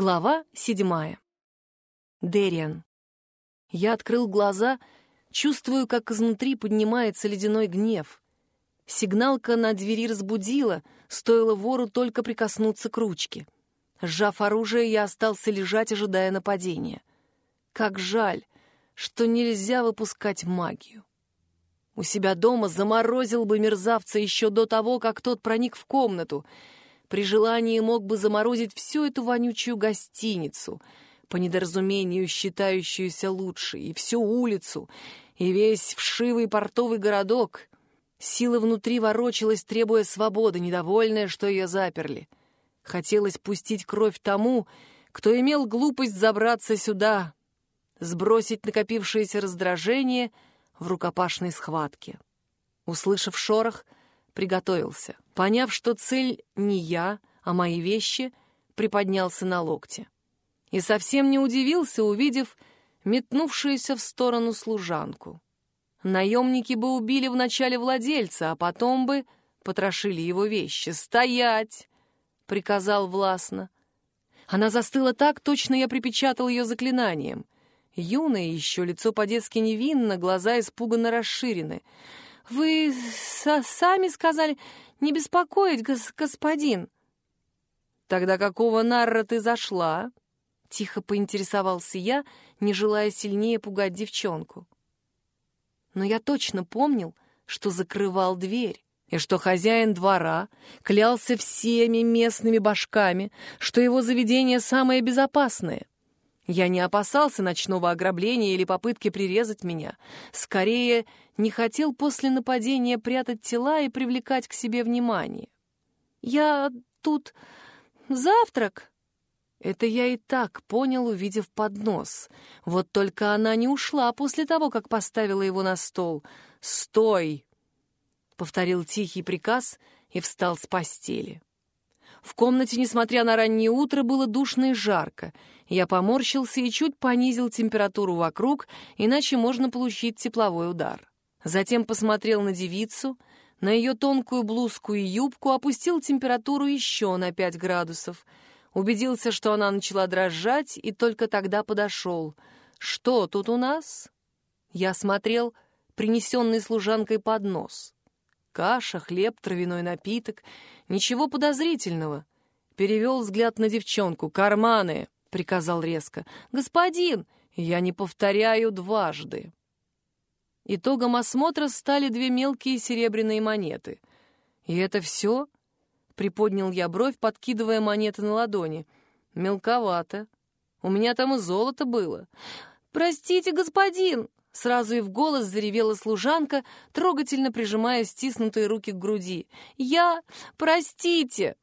Глава седьмая. Дериан. Я открыл глаза, чувствую, как изнутри поднимается ледяной гнев. Сигналка на двери разбудила, стоило вору только прикоснуться к ручке. Сжав оружие, я остался лежать, ожидая нападения. Как жаль, что нельзя выпускать магию. У себя дома заморозил бы мерзавца еще до того, как тот проник в комнату — при желании мог бы заморозить всю эту вонючую гостиницу, по недоразумению считающуюся лучшей, и всю улицу, и весь вшивый портовый городок. Сила внутри ворочалась, требуя свободы, недовольная, что ее заперли. Хотелось пустить кровь тому, кто имел глупость забраться сюда, сбросить накопившееся раздражение в рукопашной схватке. Услышав шорох, приготовился. Поняв, что цель не я, а мои вещи, приподнялся на локте. И совсем не удивился, увидев метнувшуюся в сторону служанку. Наемники бы убили вначале владельца, а потом бы потрошили его вещи. «Стоять!» — приказал властно. Она застыла так, точно я припечатал ее заклинанием. Юное еще, лицо по-детски невинно, глаза испуганно расширены — «Вы сами сказали не беспокоить, гос господин». «Тогда какого нарра ты зашла?» Тихо поинтересовался я, не желая сильнее пугать девчонку. Но я точно помнил, что закрывал дверь, и что хозяин двора клялся всеми местными башками, что его заведение самое безопасное. Я не опасался ночного ограбления или попытки прирезать меня. Скорее, не хотел после нападения прятать тела и привлекать к себе внимание. «Я тут завтрак?» Это я и так понял, увидев поднос. Вот только она не ушла после того, как поставила его на стол. «Стой!» — повторил тихий приказ и встал с постели. В комнате, несмотря на раннее утро, было душно и жарко. Я поморщился и чуть понизил температуру вокруг, иначе можно получить тепловой удар. Затем посмотрел на девицу, на ее тонкую блузку и юбку, опустил температуру еще на 5 градусов. Убедился, что она начала дрожать, и только тогда подошел. «Что тут у нас?» Я смотрел принесенный служанкой поднос. Каша, хлеб, травяной напиток. Ничего подозрительного. Перевел взгляд на девчонку. «Карманы!» — приказал резко. «Господин!» «Я не повторяю дважды». Итогом осмотра стали две мелкие серебряные монеты. «И это все?» — приподнял я бровь, подкидывая монеты на ладони. «Мелковато. У меня там и золото было». «Простите, господин!» Сразу и в голос заревела служанка, трогательно прижимая стиснутые руки к груди. «Я... Простите!»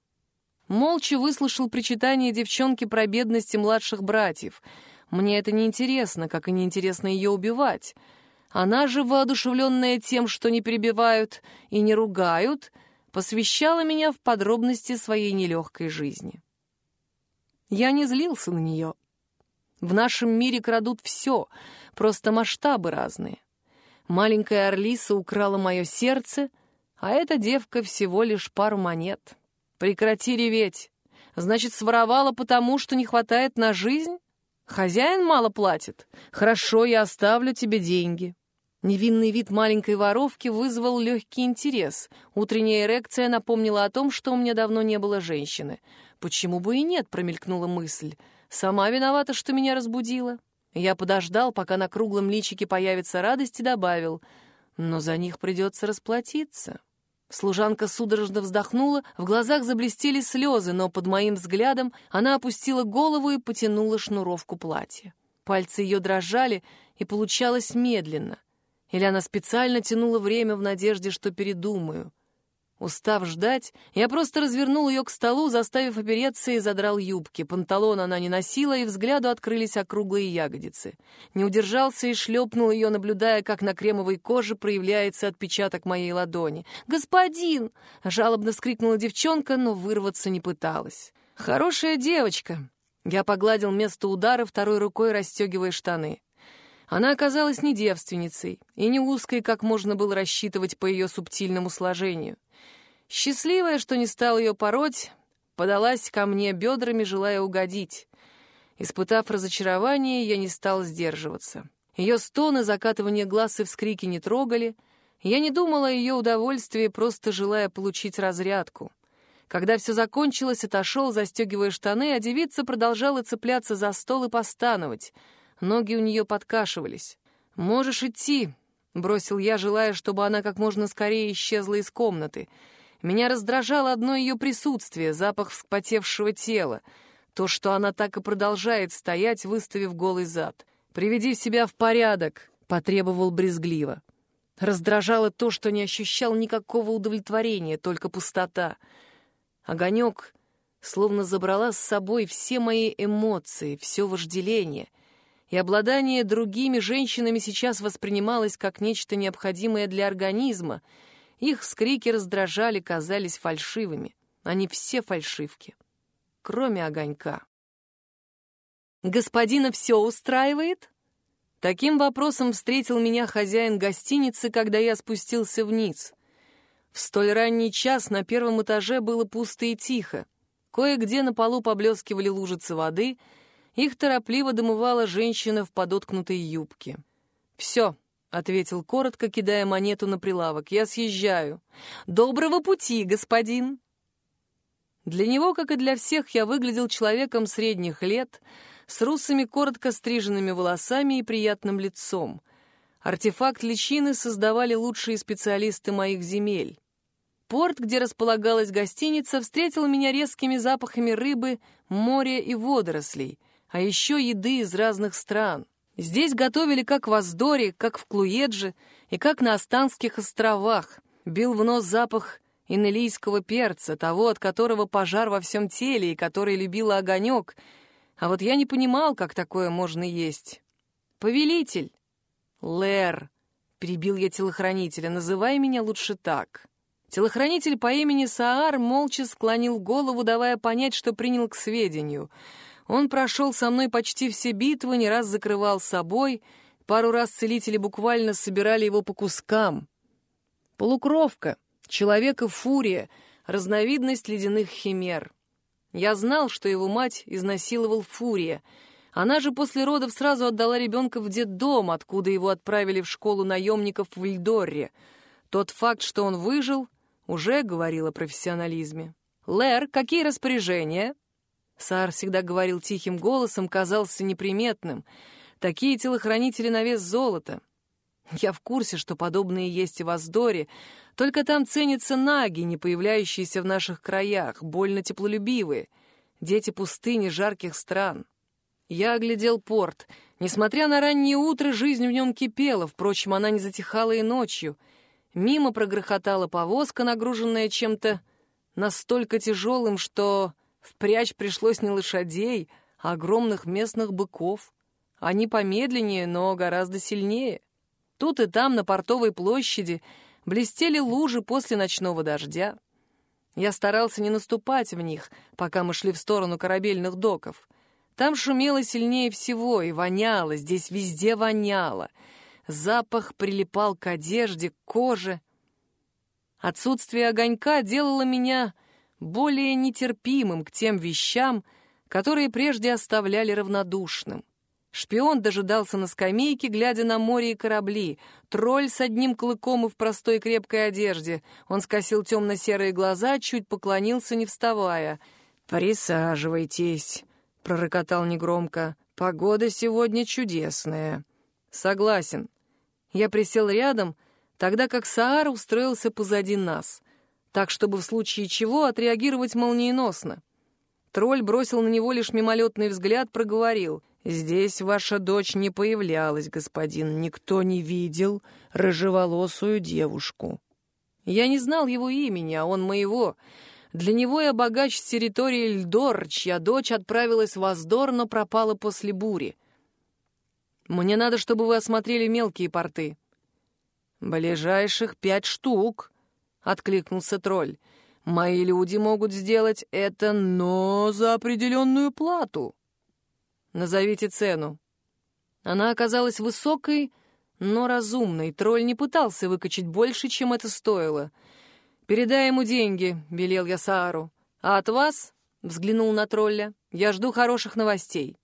Молча выслушал причитание девчонки про бедности младших братьев. Мне это не интересно, как и неинтересно ее убивать. Она же, воодушевленная тем, что не перебивают и не ругают, посвящала меня в подробности своей нелегкой жизни. Я не злился на нее. В нашем мире крадут все, просто масштабы разные. Маленькая Орлиса украла мое сердце, а эта девка всего лишь пару монет. Прекрати реветь. Значит, своровала потому, что не хватает на жизнь? Хозяин мало платит. Хорошо, я оставлю тебе деньги. Невинный вид маленькой воровки вызвал легкий интерес. Утренняя эрекция напомнила о том, что у меня давно не было женщины. Почему бы и нет, промелькнула мысль. Сама виновата, что меня разбудила. Я подождал, пока на круглом личике появится радость, и добавил, но за них придется расплатиться. Служанка судорожно вздохнула, в глазах заблестели слезы, но под моим взглядом она опустила голову и потянула шнуровку платья. Пальцы ее дрожали, и получалось медленно. Или она специально тянула время в надежде, что передумаю. Устав ждать, я просто развернул ее к столу, заставив опереться и задрал юбки. Панталон она не носила, и взгляду открылись округлые ягодицы. Не удержался и шлепнул ее, наблюдая, как на кремовой коже проявляется отпечаток моей ладони. «Господин!» — жалобно вскрикнула девчонка, но вырваться не пыталась. «Хорошая девочка!» Я погладил место удара, второй рукой расстегивая штаны. Она оказалась не девственницей и не узкой, как можно было рассчитывать по ее субтильному сложению. Счастливая, что не стал ее пороть, подалась ко мне бедрами, желая угодить. Испытав разочарование, я не стал сдерживаться. Ее стоны, закатывание глаз и вскрики не трогали. Я не думала о ее удовольствии, просто желая получить разрядку. Когда все закончилось, отошел, застегивая штаны, а девица продолжала цепляться за стол и постановать. Ноги у нее подкашивались. «Можешь идти», — бросил я, желая, чтобы она как можно скорее исчезла из комнаты. Меня раздражало одно ее присутствие, запах вспотевшего тела, то, что она так и продолжает стоять, выставив голый зад. «Приведи себя в порядок», — потребовал брезгливо. Раздражало то, что не ощущал никакого удовлетворения, только пустота. Огонек словно забрала с собой все мои эмоции, все вожделение, и обладание другими женщинами сейчас воспринималось как нечто необходимое для организма. Их скрики раздражали, казались фальшивыми. Они все фальшивки, кроме огонька. «Господина все устраивает?» Таким вопросом встретил меня хозяин гостиницы, когда я спустился вниз. В столь ранний час на первом этаже было пусто и тихо. Кое-где на полу поблескивали лужицы воды, их торопливо домывала женщина в подоткнутой юбке. «Все», — ответил коротко, кидая монету на прилавок, — «я съезжаю». «Доброго пути, господин!» Для него, как и для всех, я выглядел человеком средних лет — с русыми коротко стриженными волосами и приятным лицом. Артефакт личины создавали лучшие специалисты моих земель. Порт, где располагалась гостиница, встретил меня резкими запахами рыбы, моря и водорослей, а еще еды из разных стран. Здесь готовили как в Аздоре, как в Клуедже и как на Останских островах. Бил в нос запах инелийского перца, того, от которого пожар во всем теле и который любила огонек — а вот я не понимал, как такое можно есть. «Повелитель!» «Лэр!» — перебил я телохранителя. «Называй меня лучше так». Телохранитель по имени Саар молча склонил голову, давая понять, что принял к сведению. Он прошел со мной почти все битвы, не раз закрывал собой, пару раз целители буквально собирали его по кускам. Полукровка, человека-фурия, разновидность ледяных химер. Я знал, что его мать изнасиловал Фурия. Она же после родов сразу отдала ребенка в детдом, откуда его отправили в школу наемников в Ильдорре. Тот факт, что он выжил, уже говорил о профессионализме. «Лэр, какие распоряжения?» Саар всегда говорил тихим голосом, казался неприметным. «Такие телохранители на вес золота. Я в курсе, что подобные есть и в Аздоре, только там ценятся наги, не появляющиеся в наших краях, больно теплолюбивые, дети пустыни жарких стран. Я оглядел порт. Несмотря на раннее утро, жизнь в нем кипела, впрочем, она не затихала и ночью. Мимо прогрохотала повозка, нагруженная чем-то настолько тяжелым, что впрячь пришлось не лошадей, а огромных местных быков. Они помедленнее, но гораздо сильнее. Тут и там, на портовой площади, блестели лужи после ночного дождя. Я старался не наступать в них, пока мы шли в сторону корабельных доков. Там шумело сильнее всего и воняло, здесь везде воняло. Запах прилипал к одежде, к коже. Отсутствие огонька делало меня более нетерпимым к тем вещам, которые прежде оставляли равнодушным. Шпион дожидался на скамейке, глядя на море и корабли. Тролль с одним клыком и в простой крепкой одежде. Он скосил темно-серые глаза, чуть поклонился, не вставая. «Присаживайтесь», — пророкотал негромко. «Погода сегодня чудесная». «Согласен». Я присел рядом, тогда как Саар устроился позади нас, так, чтобы в случае чего отреагировать молниеносно. Тролль бросил на него лишь мимолетный взгляд, проговорил. «Здесь ваша дочь не появлялась, господин. Никто не видел рыжеволосую девушку». Я не знал его имени, а он моего. Для него я богач с территории Льдор, чья дочь отправилась в Аздор, но пропала после бури. Мне надо, чтобы вы осмотрели мелкие порты. «Ближайших пять штук», — откликнулся тролль. «Мои люди могут сделать это, но за определенную плату». Назовите цену». Она оказалась высокой, но разумной. Тролль не пытался выкачать больше, чем это стоило. «Передай ему деньги», — велел я Саару. «А от вас — взглянул на тролля. «Я жду хороших новостей».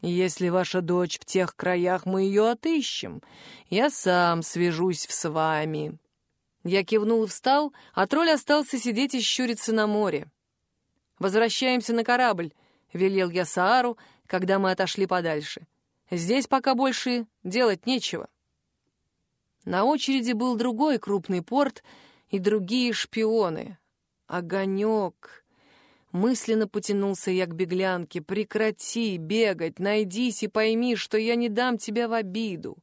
«Если ваша дочь в тех краях, мы ее отыщем. Я сам свяжусь с вами». Я кивнул и встал, а тролль остался сидеть и щуриться на море. «Возвращаемся на корабль», — велел я Саару, когда мы отошли подальше. «Здесь пока больше делать нечего». На очереди был другой крупный порт и другие шпионы. Огонек. Мысленно потянулся я к беглянке. «Прекрати бегать, найдись и пойми, что я не дам тебя в обиду.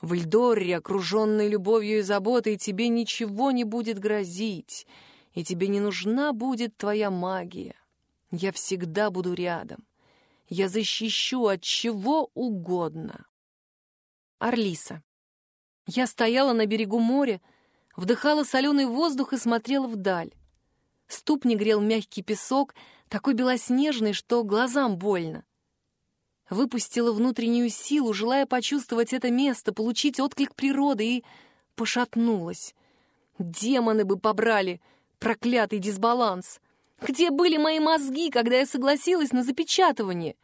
В Льдорре, окруженной любовью и заботой, тебе ничего не будет грозить, и тебе не нужна будет твоя магия. Я всегда буду рядом. Я защищу от чего угодно». Орлиса. Я стояла на берегу моря, вдыхала соленый воздух и смотрела вдаль. Ступни грел мягкий песок, такой белоснежный, что глазам больно. Выпустила внутреннюю силу, желая почувствовать это место, получить отклик природы, и пошатнулась. Демоны бы побрали проклятый дисбаланс. Где были мои мозги, когда я согласилась на запечатывание?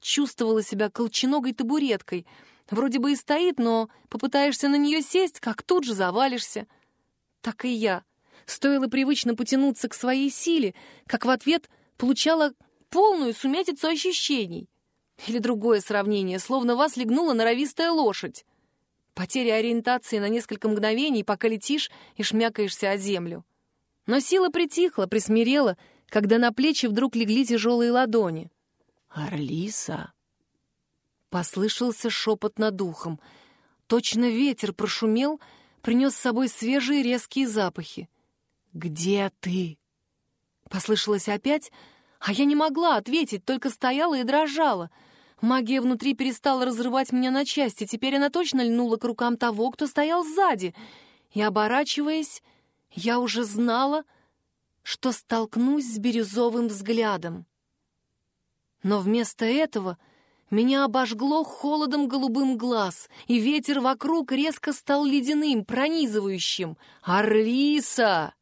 Чувствовала себя колченогой табуреткой. Вроде бы и стоит, но попытаешься на нее сесть, как тут же завалишься. Так и я — Стоило привычно потянуться к своей силе, как в ответ получала полную сумятицу ощущений. Или другое сравнение, словно вас легнула норовистая лошадь. Потеря ориентации на несколько мгновений, пока летишь и шмякаешься о землю. Но сила притихла, присмирела, когда на плечи вдруг легли тяжелые ладони. «Орлиса!» Послышался шепот над ухом. Точно ветер прошумел, принес с собой свежие резкие запахи. «Где ты?» Послышалось опять, а я не могла ответить, только стояла и дрожала. Магия внутри перестала разрывать меня на части, теперь она точно льнула к рукам того, кто стоял сзади. И, оборачиваясь, я уже знала, что столкнусь с бирюзовым взглядом. Но вместо этого меня обожгло холодом голубым глаз, и ветер вокруг резко стал ледяным, пронизывающим. «Орлиса!»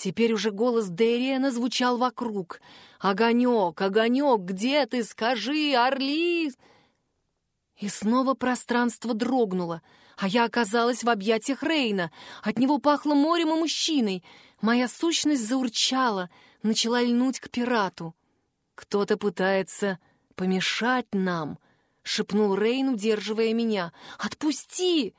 Теперь уже голос Дериана звучал вокруг. «Огонек, огонек, где ты? Скажи, Орли!» И снова пространство дрогнуло, а я оказалась в объятиях Рейна. От него пахло морем и мужчиной. Моя сущность заурчала, начала льнуть к пирату. «Кто-то пытается помешать нам», — шепнул Рейн, удерживая меня. «Отпусти!»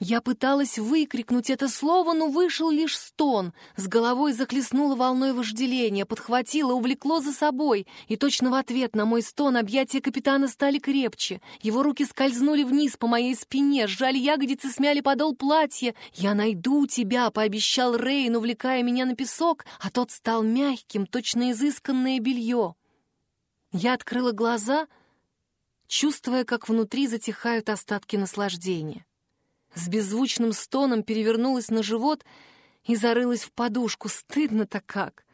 Я пыталась выкрикнуть это слово, но вышел лишь стон. С головой захлестнуло волной вожделения, подхватило, увлекло за собой. И точно в ответ на мой стон объятия капитана стали крепче. Его руки скользнули вниз по моей спине, сжали ягодицы, смяли подол платья. «Я найду тебя», — пообещал Рейн, увлекая меня на песок, а тот стал мягким, точно изысканное белье. Я открыла глаза, чувствуя, как внутри затихают остатки наслаждения с беззвучным стоном перевернулась на живот и зарылась в подушку. Стыдно-то как!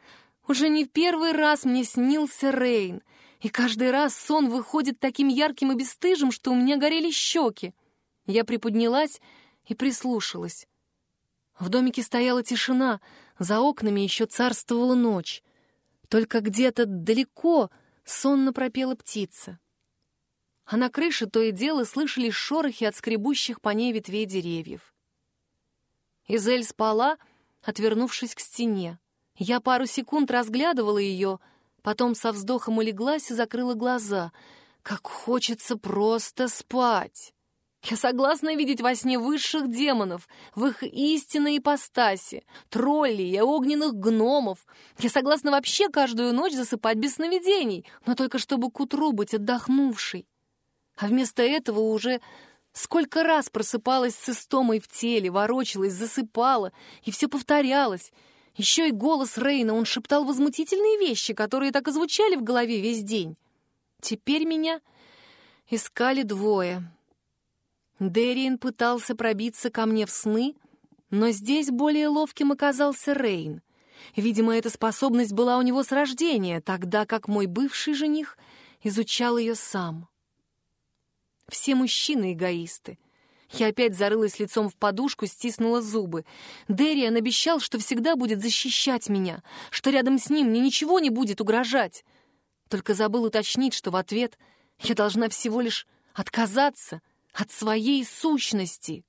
Уже не первый раз мне снился Рейн, и каждый раз сон выходит таким ярким и бесстыжим, что у меня горели щеки. Я приподнялась и прислушалась. В домике стояла тишина, за окнами еще царствовала ночь. Только где-то далеко сонно пропела птица а на крыше то и дело слышались шорохи от скребущих по ней ветвей деревьев. Изель спала, отвернувшись к стене. Я пару секунд разглядывала ее, потом со вздохом улеглась и закрыла глаза. Как хочется просто спать! Я согласна видеть во сне высших демонов в их истинной ипостаси, троллей и огненных гномов. Я согласна вообще каждую ночь засыпать без сновидений, но только чтобы к утру быть отдохнувшей. А вместо этого уже сколько раз просыпалась с истомой в теле, ворочалась, засыпала, и все повторялось. Еще и голос Рейна, он шептал возмутительные вещи, которые так и звучали в голове весь день. Теперь меня искали двое. Дерриен пытался пробиться ко мне в сны, но здесь более ловким оказался Рейн. Видимо, эта способность была у него с рождения, тогда как мой бывший жених изучал ее сам. Все мужчины эгоисты. Я опять зарылась лицом в подушку, стиснула зубы. Дэриан обещал, что всегда будет защищать меня, что рядом с ним мне ничего не будет угрожать. Только забыл уточнить, что в ответ я должна всего лишь отказаться от своей сущности.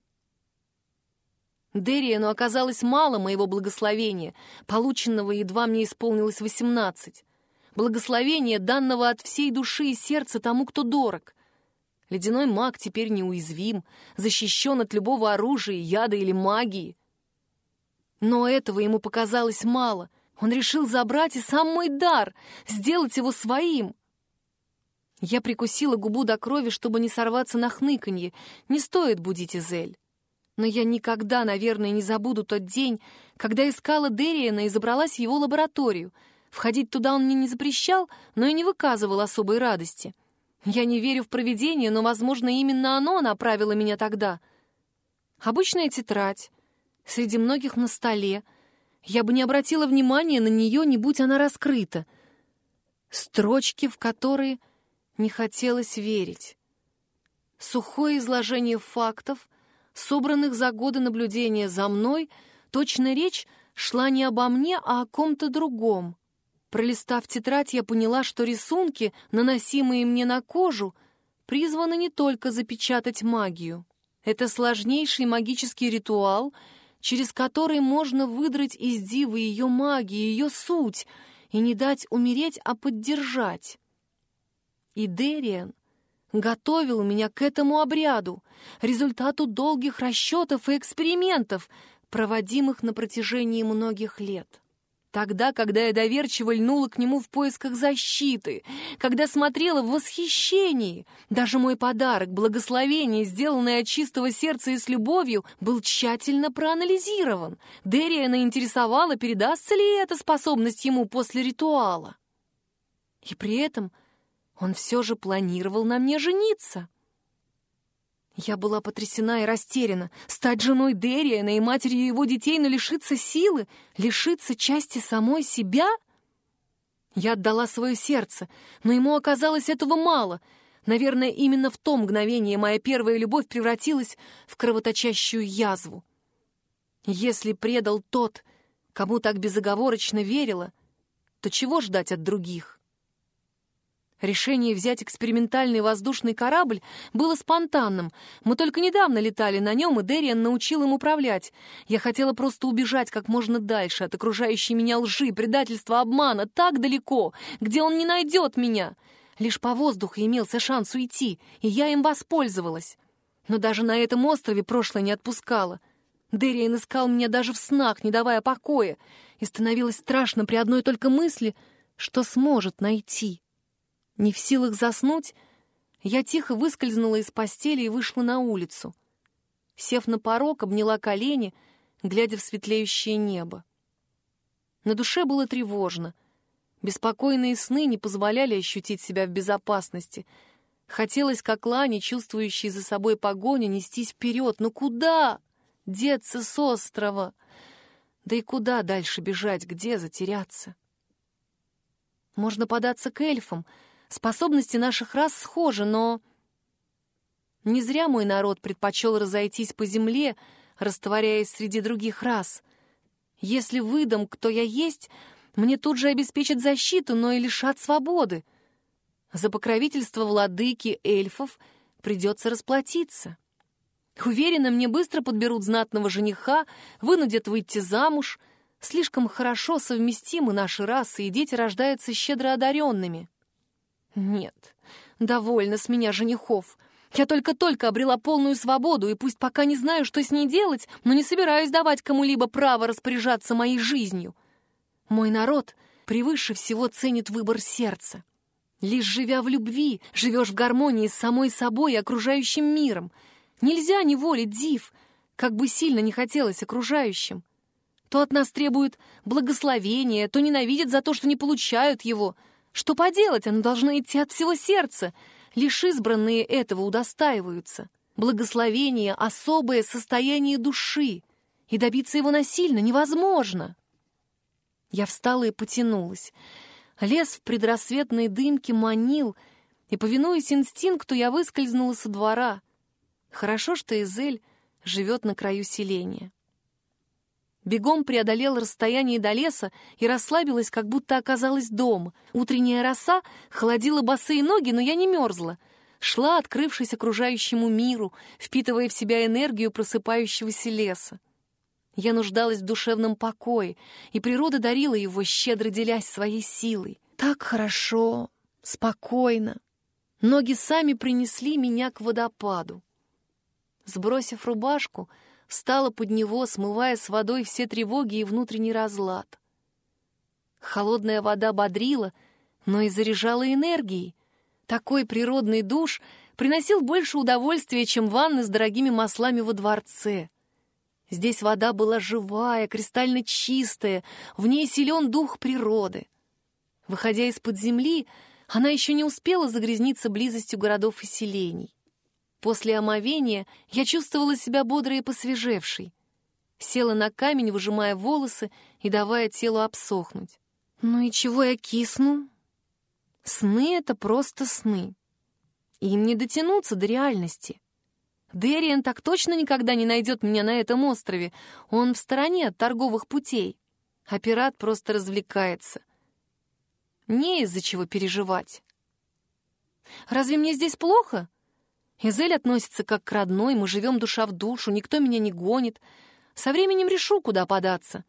Дериану оказалось мало моего благословения, полученного едва мне исполнилось восемнадцать. Благословение, данного от всей души и сердца тому, кто дорог. Ледяной маг теперь неуязвим, защищен от любого оружия, яда или магии. Но этого ему показалось мало. Он решил забрать и сам мой дар, сделать его своим. Я прикусила губу до крови, чтобы не сорваться на хныканье. Не стоит будить Изель. Но я никогда, наверное, не забуду тот день, когда искала Дериана и забралась в его лабораторию. Входить туда он мне не запрещал, но и не выказывал особой радости — я не верю в провидение, но, возможно, именно оно направило меня тогда. Обычная тетрадь, среди многих на столе. Я бы не обратила внимания на нее, не будь она раскрыта. Строчки, в которые не хотелось верить. Сухое изложение фактов, собранных за годы наблюдения за мной, точно речь шла не обо мне, а о ком-то другом. Пролистав тетрадь, я поняла, что рисунки, наносимые мне на кожу, призваны не только запечатать магию. Это сложнейший магический ритуал, через который можно выдрать из дивы ее магии, ее суть, и не дать умереть, а поддержать. И Дериан готовил меня к этому обряду, результату долгих расчетов и экспериментов, проводимых на протяжении многих лет. Тогда, когда я доверчиво льнула к нему в поисках защиты, когда смотрела в восхищении, даже мой подарок, благословение, сделанное от чистого сердца и с любовью, был тщательно проанализирован. Дериана интересовала, передастся ли эта способность ему после ритуала. И при этом он все же планировал на мне жениться. Я была потрясена и растеряна. Стать женой Дериана и матерью его детей, но лишиться силы, лишиться части самой себя? Я отдала свое сердце, но ему оказалось этого мало. Наверное, именно в то мгновение моя первая любовь превратилась в кровоточащую язву. Если предал тот, кому так безоговорочно верила, то чего ждать от других? Решение взять экспериментальный воздушный корабль было спонтанным. Мы только недавно летали на нем, и Дерриан научил им управлять. Я хотела просто убежать как можно дальше от окружающей меня лжи, предательства, обмана, так далеко, где он не найдет меня. Лишь по воздуху имелся шанс уйти, и я им воспользовалась. Но даже на этом острове прошлое не отпускало. Дерриан искал меня даже в снах, не давая покоя, и становилось страшно при одной только мысли, что сможет найти. Не в силах заснуть, я тихо выскользнула из постели и вышла на улицу. Сев на порог, обняла колени, глядя в светлеющее небо. На душе было тревожно. Беспокойные сны не позволяли ощутить себя в безопасности. Хотелось, как лани, чувствующие за собой погоню, нестись вперед. Но куда? Деться с острова. Да и куда дальше бежать, где затеряться? Можно податься к эльфам — Способности наших рас схожи, но... Не зря мой народ предпочел разойтись по земле, растворяясь среди других рас. Если выдам, кто я есть, мне тут же обеспечат защиту, но и лишат свободы. За покровительство владыки эльфов придется расплатиться. Уверена, мне быстро подберут знатного жениха, вынудят выйти замуж. Слишком хорошо совместимы наши расы, и дети рождаются щедро одаренными. Нет, довольно с меня женихов. Я только-только обрела полную свободу, и пусть пока не знаю, что с ней делать, но не собираюсь давать кому-либо право распоряжаться моей жизнью. Мой народ превыше всего ценит выбор сердца. Лишь живя в любви, живешь в гармонии с самой собой и окружающим миром. Нельзя неволить див, как бы сильно не хотелось окружающим. То от нас требуют благословения, то ненавидят за то, что не получают его — что поделать, оно должно идти от всего сердца. Лишь избранные этого удостаиваются. Благословение — особое состояние души, и добиться его насильно невозможно. Я встала и потянулась. Лес в предрассветной дымке манил, и, повинуясь инстинкту, я выскользнула со двора. Хорошо, что Изель живет на краю селения. Бегом преодолела расстояние до леса и расслабилась, как будто оказалась дома. Утренняя роса холодила босые ноги, но я не мерзла. Шла, открывшись окружающему миру, впитывая в себя энергию просыпающегося леса. Я нуждалась в душевном покое, и природа дарила его, щедро делясь своей силой. Так хорошо, спокойно. Ноги сами принесли меня к водопаду. Сбросив рубашку, встала под него, смывая с водой все тревоги и внутренний разлад. Холодная вода бодрила, но и заряжала энергией. Такой природный душ приносил больше удовольствия, чем ванны с дорогими маслами во дворце. Здесь вода была живая, кристально чистая, в ней силен дух природы. Выходя из-под земли, она еще не успела загрязниться близостью городов и селений. После омовения я чувствовала себя бодрой и посвежевшей. Села на камень, выжимая волосы и давая телу обсохнуть. Ну и чего я кисну? Сны — это просто сны. Им не дотянуться до реальности. Дериан так точно никогда не найдет меня на этом острове. Он в стороне от торговых путей. А пират просто развлекается. Не из-за чего переживать. Разве мне здесь плохо? Изель относится как к родной, мы живем душа в душу, никто меня не гонит. Со временем решу, куда податься.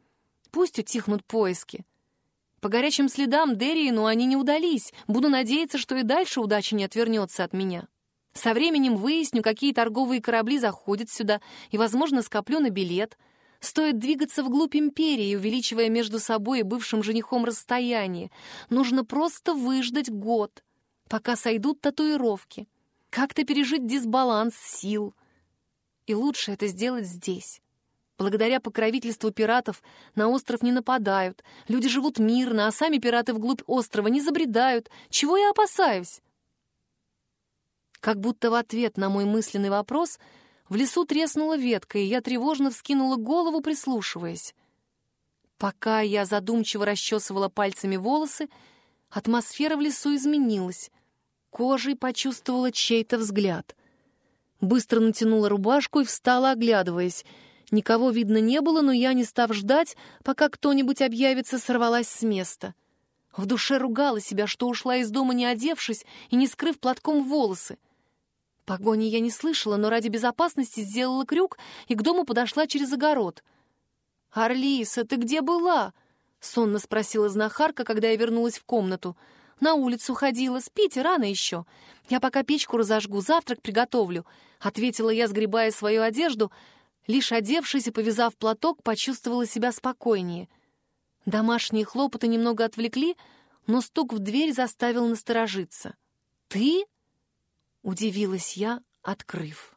Пусть утихнут поиски. По горячим следам Дерриену они не удались. Буду надеяться, что и дальше удача не отвернется от меня. Со временем выясню, какие торговые корабли заходят сюда, и, возможно, скоплю на билет. Стоит двигаться вглубь империи, увеличивая между собой и бывшим женихом расстояние. Нужно просто выждать год, пока сойдут татуировки. Как-то пережить дисбаланс сил. И лучше это сделать здесь. Благодаря покровительству пиратов на остров не нападают, люди живут мирно, а сами пираты вглубь острова не забредают. Чего я опасаюсь? Как будто в ответ на мой мысленный вопрос в лесу треснула ветка, и я тревожно вскинула голову, прислушиваясь. Пока я задумчиво расчесывала пальцами волосы, атмосфера в лесу изменилась. Кожей почувствовала чей-то взгляд. Быстро натянула рубашку и встала, оглядываясь. Никого видно не было, но я, не став ждать, пока кто-нибудь объявится, сорвалась с места. В душе ругала себя, что ушла из дома, не одевшись и не скрыв платком волосы. Погони я не слышала, но ради безопасности сделала крюк и к дому подошла через огород. «Орлиса, ты где была?» — сонно спросила знахарка, когда я вернулась в комнату. «На улицу ходила, спите, рано еще. Я пока печку разожгу, завтрак приготовлю», — ответила я, сгребая свою одежду. Лишь одевшись и повязав платок, почувствовала себя спокойнее. Домашние хлопоты немного отвлекли, но стук в дверь заставил насторожиться. «Ты?» Удивилась я, открыв.